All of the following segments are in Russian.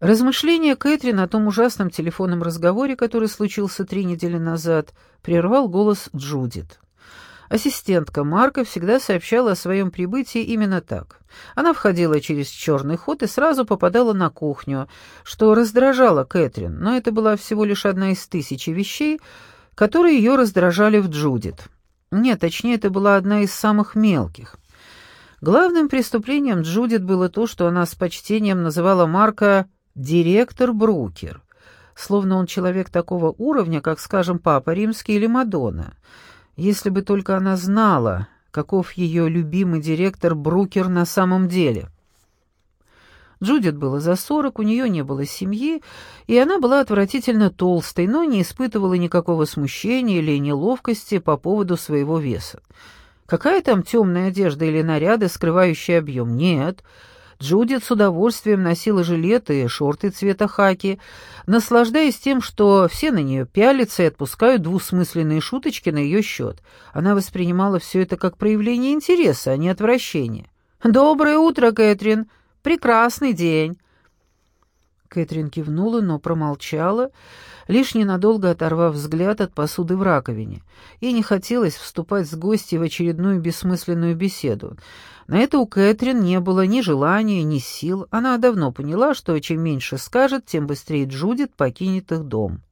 Размышления Кэтрин о том ужасном телефонном разговоре, который случился три недели назад, прервал голос Джудит. Ассистентка Марка всегда сообщала о своем прибытии именно так. Она входила через черный ход и сразу попадала на кухню, что раздражало Кэтрин, но это была всего лишь одна из тысячи вещей, которые ее раздражали в Джудит. Нет, точнее, это была одна из самых мелких. Главным преступлением Джудит было то, что она с почтением называла Марка «директор Брукер», словно он человек такого уровня, как, скажем, Папа Римский или Мадонна. Если бы только она знала, каков ее любимый директор Брукер на самом деле. Джудит было за сорок, у нее не было семьи, и она была отвратительно толстой, но не испытывала никакого смущения или неловкости по поводу своего веса. Какая там темная одежда или наряды, скрывающие объем? Нет. Джудит с удовольствием носила жилеты и шорты цвета хаки, наслаждаясь тем, что все на нее пялятся и отпускают двусмысленные шуточки на ее счет. Она воспринимала все это как проявление интереса, а не отвращения. «Доброе утро, Кэтрин! Прекрасный день!» Кэтрин кивнула, но промолчала, лишь ненадолго оторвав взгляд от посуды в раковине. Ей не хотелось вступать с гостей в очередную бессмысленную беседу. На это у Кэтрин не было ни желания, ни сил. Она давно поняла, что чем меньше скажет, тем быстрее Джудит покинет их дом.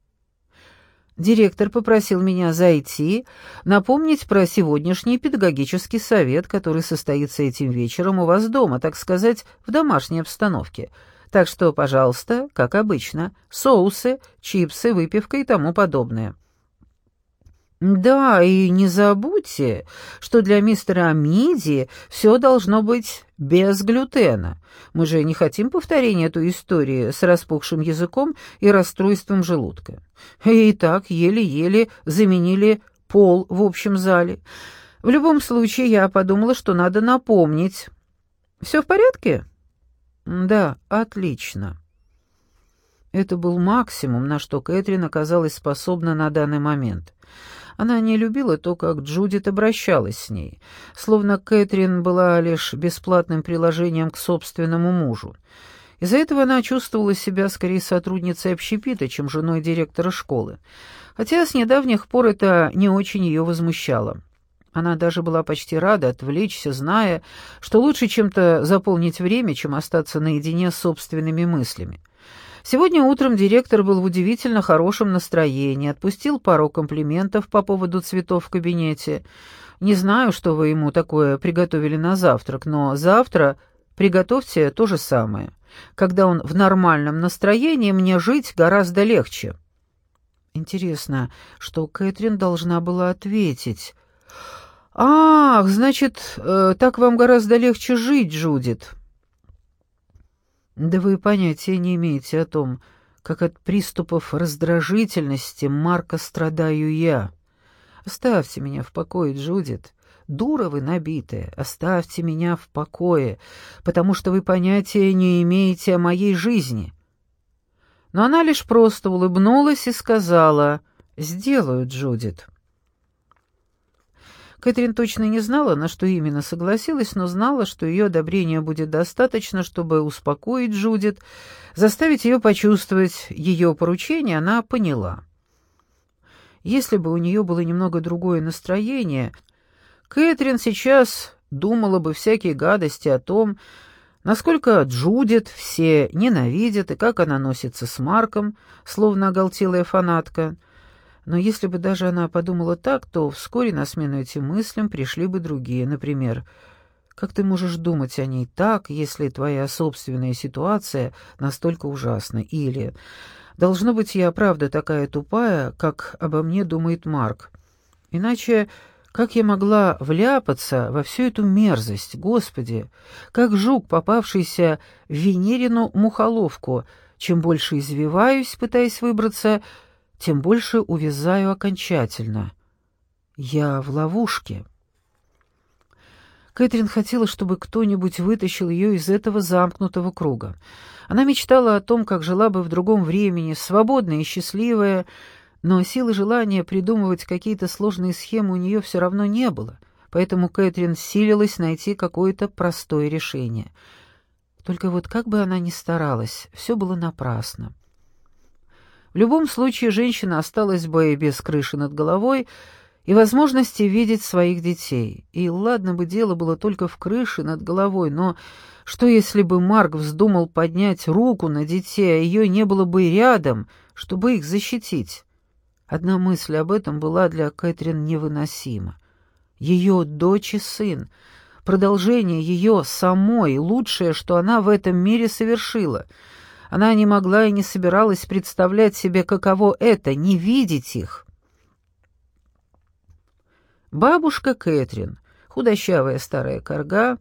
Директор попросил меня зайти, напомнить про сегодняшний педагогический совет, который состоится этим вечером у вас дома, так сказать, в домашней обстановке — так что, пожалуйста, как обычно, соусы, чипсы, выпивка и тому подобное. Да, и не забудьте, что для мистера Амиди все должно быть без глютена. Мы же не хотим повторения этой истории с распухшим языком и расстройством желудка. И так еле-еле заменили пол в общем зале. В любом случае, я подумала, что надо напомнить. Все в порядке?» «Да, отлично». Это был максимум, на что Кэтрин оказалась способна на данный момент. Она не любила то, как Джудит обращалась с ней, словно Кэтрин была лишь бесплатным приложением к собственному мужу. Из-за этого она чувствовала себя скорее сотрудницей общепита, чем женой директора школы, хотя с недавних пор это не очень ее возмущало. Она даже была почти рада отвлечься, зная, что лучше чем-то заполнить время, чем остаться наедине с собственными мыслями. Сегодня утром директор был в удивительно хорошем настроении, отпустил пару комплиментов по поводу цветов в кабинете. Не знаю, что вы ему такое приготовили на завтрак, но завтра приготовьте то же самое. Когда он в нормальном настроении, мне жить гораздо легче. Интересно, что Кэтрин должна была ответить. «Ах, значит, э, так вам гораздо легче жить, Джудит». «Да вы понятия не имеете о том, как от приступов раздражительности Марка страдаю я. Оставьте меня в покое, Джудит. Дура вы набитая, оставьте меня в покое, потому что вы понятия не имеете о моей жизни». Но она лишь просто улыбнулась и сказала «Сделаю, Джудит». Кэтрин точно не знала, на что именно согласилась, но знала, что ее одобрения будет достаточно, чтобы успокоить Джудит, заставить ее почувствовать ее поручение, она поняла. Если бы у нее было немного другое настроение, Кэтрин сейчас думала бы всякие гадости о том, насколько Джудит все ненавидят и как она носится с Марком, словно оголтелая фанатка — но если бы даже она подумала так, то вскоре на смену этим мыслям пришли бы другие. Например, как ты можешь думать о ней так, если твоя собственная ситуация настолько ужасна? Или «Должно быть, я правда такая тупая, как обо мне думает Марк. Иначе как я могла вляпаться во всю эту мерзость, Господи? Как жук, попавшийся в Венерину мухоловку. Чем больше извиваюсь, пытаясь выбраться, тем больше увязаю окончательно. Я в ловушке. Кэтрин хотела, чтобы кто-нибудь вытащил ее из этого замкнутого круга. Она мечтала о том, как жила бы в другом времени, свободная и счастливая, но силы желания придумывать какие-то сложные схемы у нее все равно не было, поэтому Кэтрин силилась найти какое-то простое решение — Только вот как бы она ни старалась, все было напрасно. В любом случае женщина осталась бы без крыши над головой и возможности видеть своих детей. И ладно бы дело было только в крыше над головой, но что если бы Марк вздумал поднять руку на детей, а ее не было бы рядом, чтобы их защитить? Одна мысль об этом была для Кэтрин невыносима. Ее дочь и сын, продолжение ее самой, лучшее, что она в этом мире совершила — она не могла и не собиралась представлять себе, каково это — не видеть их. Бабушка Кэтрин, худощавая старая корга,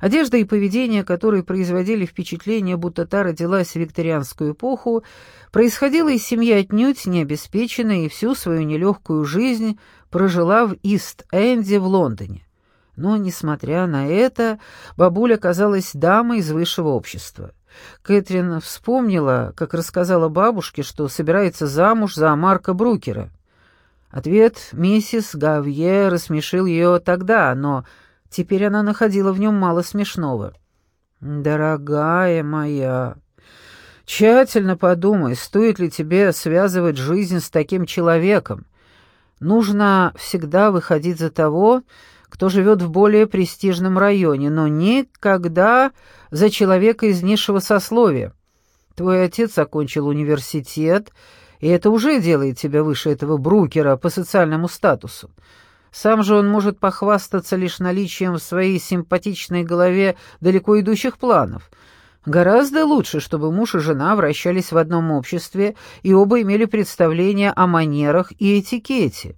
одежда и поведение которой производили впечатление, будто та родилась в викторианскую эпоху, происходила из семьи отнюдь не обеспеченной и всю свою нелегкую жизнь прожила в Ист-Энде в Лондоне. Но, несмотря на это, бабуля казалась дамой из высшего общества. Кэтрин вспомнила, как рассказала бабушке, что собирается замуж за Марка Брукера. Ответ миссис Гавье рассмешил ее тогда, но теперь она находила в нем мало смешного. «Дорогая моя, тщательно подумай, стоит ли тебе связывать жизнь с таким человеком. Нужно всегда выходить за того, кто живет в более престижном районе, но никогда за человека из низшего сословия. Твой отец окончил университет, и это уже делает тебя выше этого брукера по социальному статусу. Сам же он может похвастаться лишь наличием в своей симпатичной голове далеко идущих планов. Гораздо лучше, чтобы муж и жена вращались в одном обществе и оба имели представление о манерах и этикете.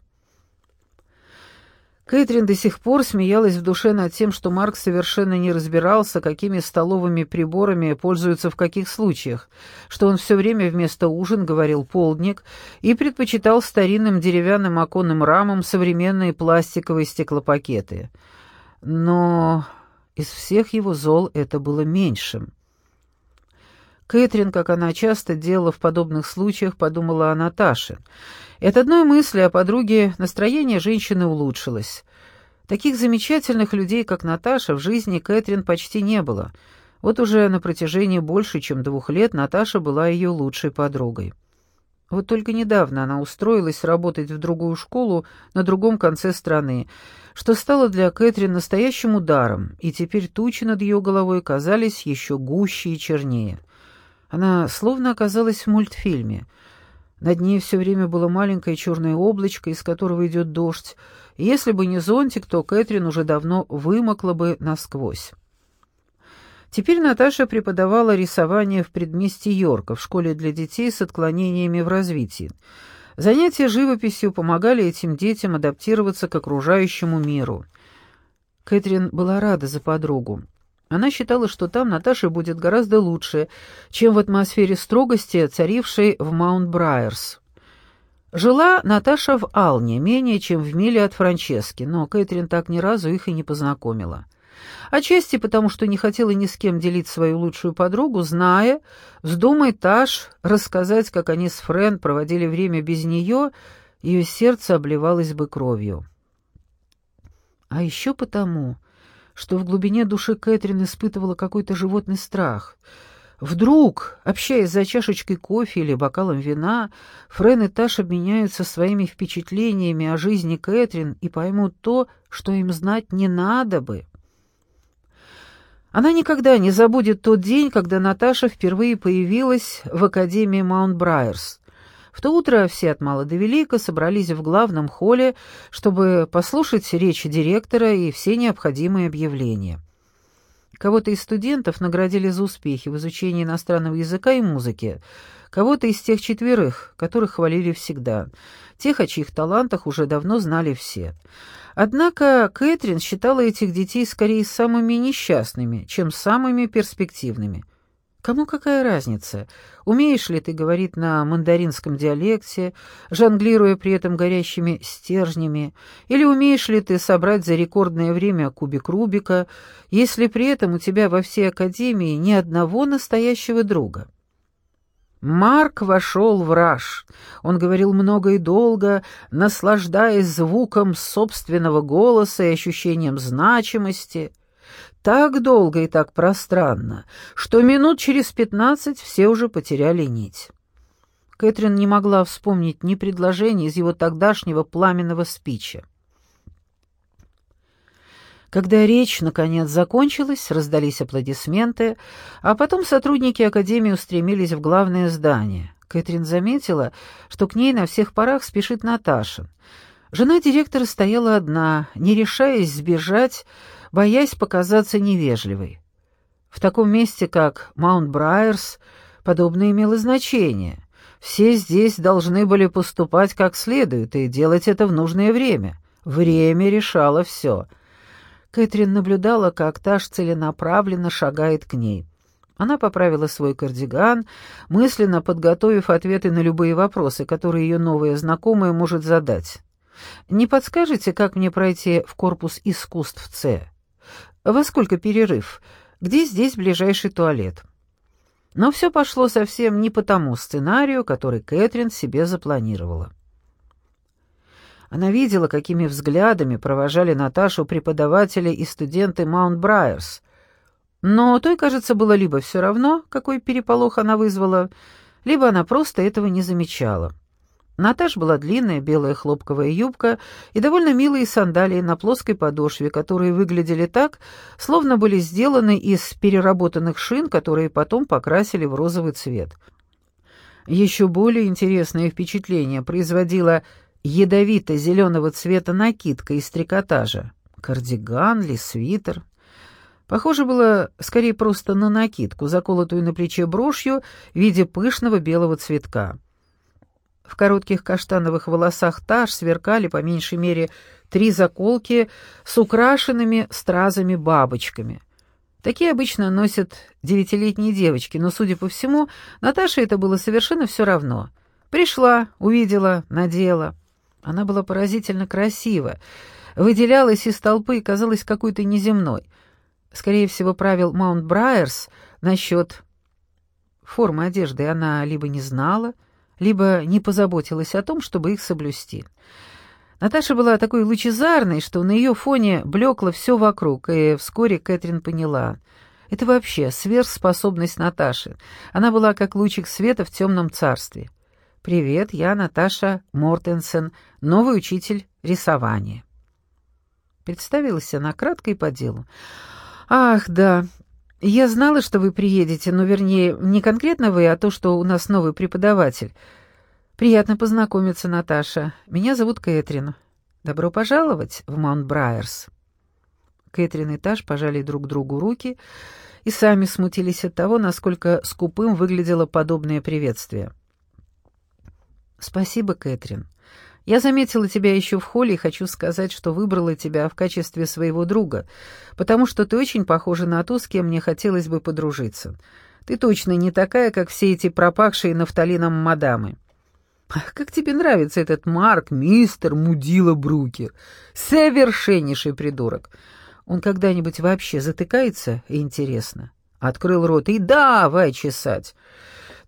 Кэтрин до сих пор смеялась в душе над тем, что Марк совершенно не разбирался, какими столовыми приборами пользуются в каких случаях, что он все время вместо ужин говорил «полдник» и предпочитал старинным деревянным оконным рамам современные пластиковые стеклопакеты. Но из всех его зол это было меньшим. Кэтрин, как она часто делала в подобных случаях, подумала о Наташе — и от одной мысли о подруге настроение женщины улучшилось. Таких замечательных людей, как Наташа, в жизни Кэтрин почти не было. Вот уже на протяжении больше, чем двух лет Наташа была ее лучшей подругой. Вот только недавно она устроилась работать в другую школу на другом конце страны, что стало для Кэтрин настоящим ударом, и теперь тучи над ее головой казались еще гуще и чернее. Она словно оказалась в мультфильме — над ней все время было маленькое черное облачко, из которого идет дождь. Если бы не зонтик, то Кэтрин уже давно вымокла бы насквозь. Теперь Наташа преподавала рисование в предместье Йорка, в школе для детей с отклонениями в развитии. Занятия живописью помогали этим детям адаптироваться к окружающему миру. Кэтрин была рада за подругу. Она считала, что там Наташе будет гораздо лучше, чем в атмосфере строгости, царившей в Маунт-Брайерс. Жила Наташа в Алне, менее чем в миле от Франчески, но Кэтрин так ни разу их и не познакомила. Отчасти потому, что не хотела ни с кем делить свою лучшую подругу, зная, вздумай Таш рассказать, как они с Френ проводили время без нее, ее сердце обливалось бы кровью. А еще потому, что в глубине души Кэтрин испытывала какой-то животный страх. Вдруг, общаясь за чашечкой кофе или бокалом вина, Френ и Таш обменяются своими впечатлениями о жизни Кэтрин и поймут то, что им знать не надо бы. Она никогда не забудет тот день, когда Наташа впервые появилась в Академии Маунт-Брайерс. В то утро все от мала до велика собрались в главном холле, чтобы послушать речь директора и все необходимые объявления. Кого-то из студентов наградили за успехи в изучении иностранного языка и музыки, кого-то из тех четверых, которых хвалили всегда, тех, о чьих талантах уже давно знали все. Однако Кэтрин считала этих детей скорее самыми несчастными, чем самыми перспективными. Кому какая разница, умеешь ли ты говорить на мандаринском диалекте, жонглируя при этом горящими стержнями, или умеешь ли ты собрать за рекордное время кубик Рубика, если при этом у тебя во всей академии ни одного настоящего друга? Марк вошел в раж. Он говорил много и долго, наслаждаясь звуком собственного голоса и ощущением значимости — так долго и так пространно, что минут через пятнадцать все уже потеряли нить. Кэтрин не могла вспомнить ни предложения из его тогдашнего пламенного спича. Когда речь, наконец, закончилась, раздались аплодисменты, а потом сотрудники Академии устремились в главное здание. Кэтрин заметила, что к ней на всех парах спешит Наташа. Жена директора стояла одна, не решаясь сбежать, боясь показаться невежливой. В таком месте, как Маунт-Брайерс, подобное имело значение. Все здесь должны были поступать как следует и делать это в нужное время. Время решало все. Кэтрин наблюдала, как Таш целенаправленно шагает к ней. Она поправила свой кардиган, мысленно подготовив ответы на любые вопросы, которые ее новая знакомая может задать. «Не подскажете, как мне пройти в корпус искусств С? Во сколько перерыв? Где здесь ближайший туалет?» Но все пошло совсем не по тому сценарию, который Кэтрин себе запланировала. Она видела, какими взглядами провожали Наташу преподаватели и студенты Маунт-Брайерс. Но той, кажется, было либо все равно, какой переполох она вызвала, либо она просто этого не замечала. Наташ была длинная белая хлопковая юбка и довольно милые сандалии на плоской подошве, которые выглядели так, словно были сделаны из переработанных шин, которые потом покрасили в розовый цвет. Еще более интересное впечатление производила ядовито-зеленого цвета накидка из трикотажа. Кардиган ли, свитер. Похоже было скорее просто на накидку, заколотую на плече брошью в виде пышного белого цветка. В коротких каштановых волосах Таш сверкали по меньшей мере три заколки с украшенными стразами-бабочками. Такие обычно носят девятилетние девочки, но, судя по всему, Наташе это было совершенно все равно. Пришла, увидела, надела. Она была поразительно красива, выделялась из толпы и казалась какой-то неземной. Скорее всего, правил Маунт Брайерс насчет формы одежды она либо не знала, либо не позаботилась о том, чтобы их соблюсти. Наташа была такой лучезарной, что на ее фоне блекло все вокруг, и вскоре Кэтрин поняла. Это вообще сверхспособность Наташи. Она была как лучик света в темном царстве. «Привет, я Наташа Мортенсен, новый учитель рисования». Представилась она кратко и по делу. «Ах, да, я знала, что вы приедете, но, вернее, не конкретно вы, а то, что у нас новый преподаватель. Приятно познакомиться, Наташа. Меня зовут Кэтрин. Добро пожаловать в Маунт-Брайерс». Кэтрин и Таш пожали друг другу руки и сами смутились от того, насколько скупым выглядело подобное приветствие. «Спасибо, Кэтрин. Я заметила тебя еще в холле и хочу сказать, что выбрала тебя в качестве своего друга, потому что ты очень похожа на ту, с кем мне хотелось бы подружиться. Ты точно не такая, как все эти пропахшие нафталином мадамы». «Как тебе нравится этот Марк, мистер Мудила Брукер? Совершеннейший придурок. Он когда-нибудь вообще затыкается? Интересно». Открыл рот и давай чесать.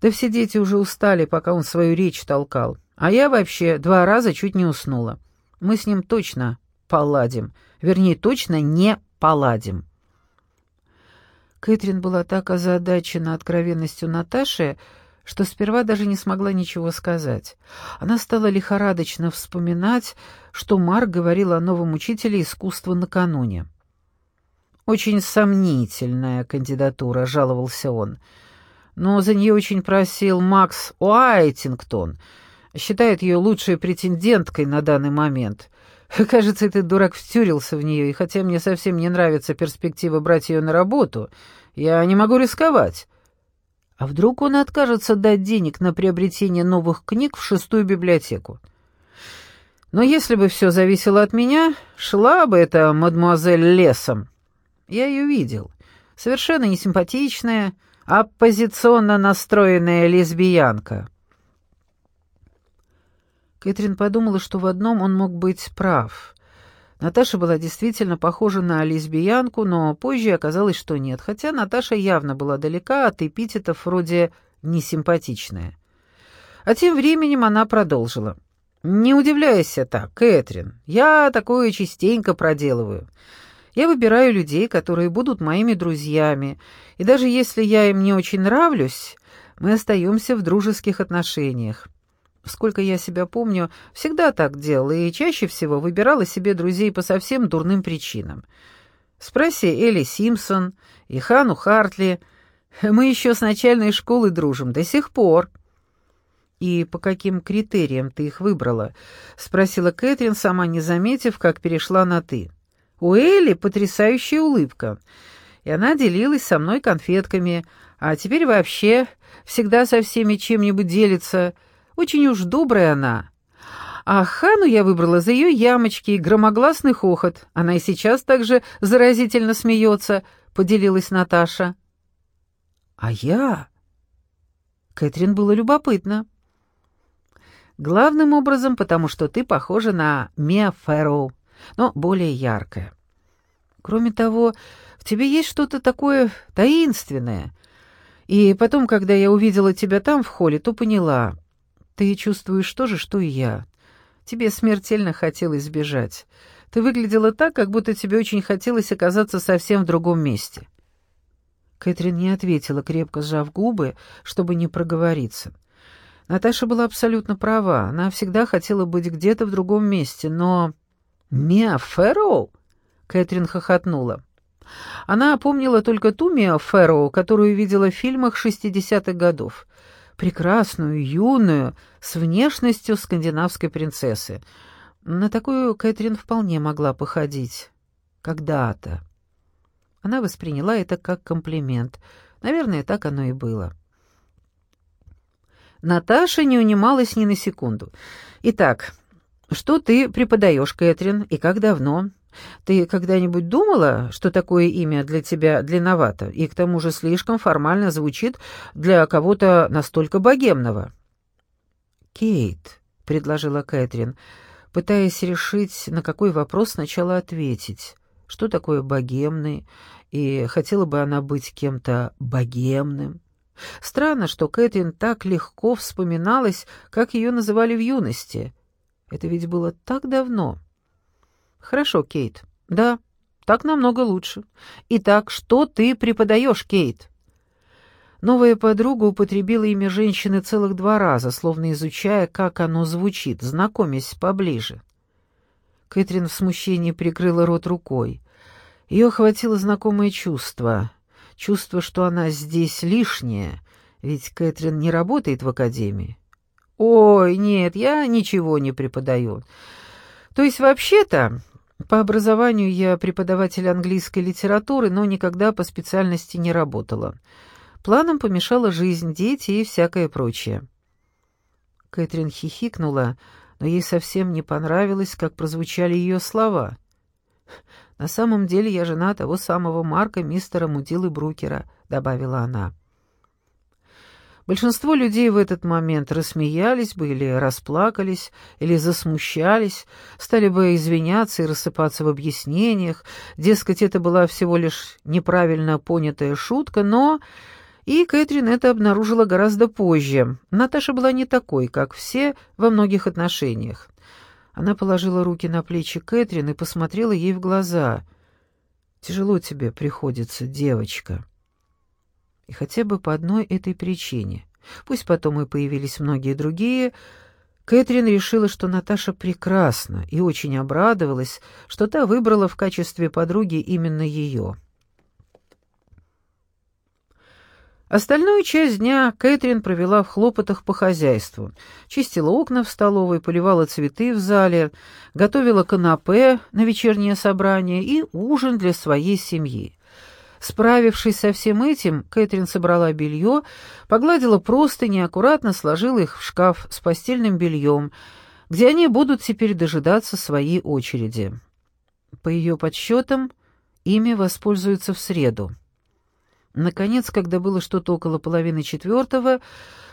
Да все дети уже устали, пока он свою речь толкал. А я вообще два раза чуть не уснула. Мы с ним точно поладим. Вернее, точно не поладим. Кэтрин была так озадачена откровенностью Наташи, что сперва даже не смогла ничего сказать. Она стала лихорадочно вспоминать, что Марк говорил о новом учителе искусства накануне. «Очень сомнительная кандидатура», — жаловался он но за нее очень просил Макс Уайтингтон. Считает ее лучшей претенденткой на данный момент. Кажется, этот дурак втюрился в нее, и хотя мне совсем не нравится перспектива брать ее на работу, я не могу рисковать. А вдруг он откажется дать денег на приобретение новых книг в шестую библиотеку? Но если бы все зависело от меня, шла бы эта мадемуазель лесом. Я ее видел. Совершенно несимпатичная, оппозиционно настроенная лесбиянка. Кэтрин подумала, что в одном он мог быть прав. Наташа была действительно похожа на лесбиянку, но позже оказалось, что нет, хотя Наташа явно была далека от эпитетов вроде «несимпатичная». А тем временем она продолжила. «Не удивляйся так, Кэтрин, я такое частенько проделываю. Я выбираю людей, которые будут моими друзьями, и даже если я им не очень нравлюсь, мы остаемся в дружеских отношениях. Сколько я себя помню, всегда так делала и чаще всего выбирала себе друзей по совсем дурным причинам. Спроси Элли Симпсон и Хану Хартли. Мы еще с начальной школы дружим, до сих пор. «И по каким критериям ты их выбрала?» — спросила Кэтрин, сама не заметив, как перешла на «ты». У Элли потрясающая улыбка, и она делилась со мной конфетками, а теперь вообще всегда со всеми чем-нибудь делится. Очень уж добрая она. А Хану я выбрала за ее ямочки и громогласный хохот. Она и сейчас также заразительно смеется, — поделилась Наташа. А я... Кэтрин было любопытно. Главным образом, потому что ты похожа на Миа Фэрроу, но более яркая. Кроме того, в тебе есть что-то такое таинственное. И потом, когда я увидела тебя там, в холле, то поняла. Ты чувствуешь то же, что и я. Тебе смертельно хотелось сбежать. Ты выглядела так, как будто тебе очень хотелось оказаться совсем в другом месте. Кэтрин не ответила, крепко сжав губы, чтобы не проговориться. Наташа была абсолютно права. Она всегда хотела быть где-то в другом месте, но... «Миа Фэрроу?» — Кэтрин хохотнула. Она помнила только ту Миа Фэрроу, которую видела в фильмах шестидесятых годов. Прекрасную, юную, с внешностью скандинавской принцессы. На такую Кэтрин вполне могла походить. Когда-то. Она восприняла это как комплимент. Наверное, так оно и было. Наташа не унималась ни на секунду. «Итак, что ты преподаешь, Кэтрин, и как давно? Ты когда-нибудь думала, что такое имя для тебя длинновато и к тому же слишком формально звучит для кого-то настолько богемного?» «Кейт», — предложила Кэтрин, пытаясь решить, на какой вопрос сначала ответить. Что такое богемный, и хотела бы она быть кем-то богемным? Странно, что Кэтрин так легко вспоминалась, как ее называли в юности. Это ведь было так давно. Хорошо, Кейт. Да, так намного лучше. Итак, что ты преподаешь, Кейт? Новая подруга употребила имя женщины целых два раза, словно изучая, как оно звучит, знакомясь поближе. Кэтрин в смущении прикрыла рот рукой. Ее охватило знакомое чувство — чувство, что она здесь лишняя, ведь Кэтрин не работает в академии. «Ой, нет, я ничего не преподаю. То есть вообще-то, по образованию я преподаватель английской литературы, но никогда по специальности не работала. Планам помешала жизнь, дети и всякое прочее». Кэтрин хихикнула, но ей совсем не понравилось, как прозвучали ее слова. «На самом деле я жена того самого Марка, мистера Мудилы Брукера», — добавила она. Большинство людей в этот момент рассмеялись бы или расплакались, или засмущались, стали бы извиняться и рассыпаться в объяснениях, дескать, это была всего лишь неправильно понятая шутка, но... И Кэтрин это обнаружила гораздо позже. Наташа была не такой, как все, во многих отношениях. Она положила руки на плечи Кэтрин и посмотрела ей в глаза. «Тяжело тебе приходится, девочка». И хотя бы по одной этой причине, пусть потом и появились многие другие, Кэтрин решила, что Наташа прекрасна, и очень обрадовалась, что та выбрала в качестве подруги именно ее. Остальную часть дня Кэтрин провела в хлопотах по хозяйству. Чистила окна в столовой, поливала цветы в зале, готовила канапе на вечернее собрание и ужин для своей семьи. Справившись со всем этим, Кэтрин собрала белье, погладила простыни, аккуратно сложила их в шкаф с постельным бельем, где они будут теперь дожидаться своей очереди. По ее подсчетам, ими воспользуются в среду. Наконец, когда было что-то около половины четвертого,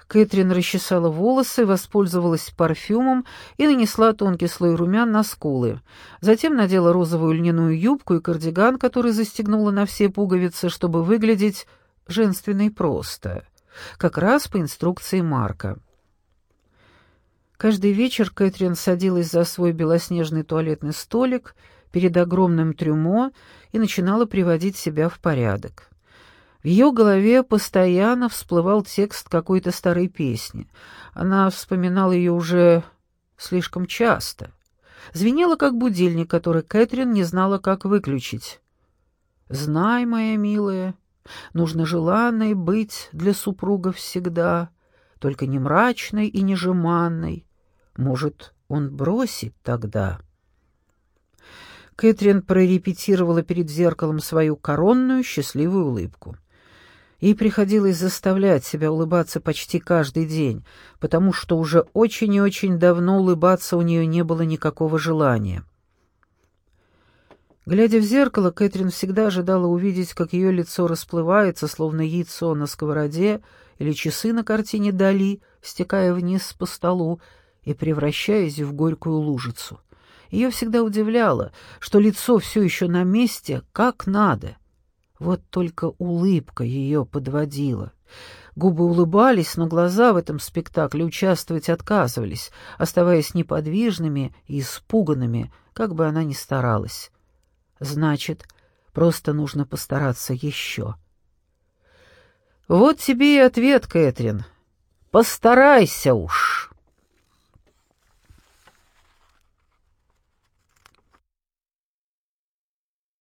Кэтрин расчесала волосы, воспользовалась парфюмом и нанесла тонкий слой румян на скулы. Затем надела розовую льняную юбку и кардиган, который застегнула на все пуговицы, чтобы выглядеть женственно и просто, как раз по инструкции Марка. Каждый вечер Кэтрин садилась за свой белоснежный туалетный столик, перед огромным трюмо и начинала приводить себя в порядок. В ее голове постоянно всплывал текст какой-то старой песни. Она вспоминала ее уже слишком часто. Звенела, как будильник, который Кэтрин не знала, как выключить. «Знай, моя милая, нужно желанной быть для супруга всегда, только не мрачной и не жеманной. Может, он бросит тогда?» Кэтрин прорепетировала перед зеркалом свою коронную счастливую улыбку. Ей приходилось заставлять себя улыбаться почти каждый день, потому что уже очень и очень давно улыбаться у нее не было никакого желания. Глядя в зеркало, Кэтрин всегда ожидала увидеть, как ее лицо расплывается, словно яйцо на сковороде или часы на картине Дали, стекая вниз по столу и превращаясь в горькую лужицу. Ее всегда удивляло, что лицо все еще на месте, как надо. Вот только улыбка ее подводила. Губы улыбались, но глаза в этом спектакле участвовать отказывались, оставаясь неподвижными и испуганными, как бы она ни старалась. Значит, просто нужно постараться еще. Вот тебе и ответ, Кэтрин. Постарайся уж.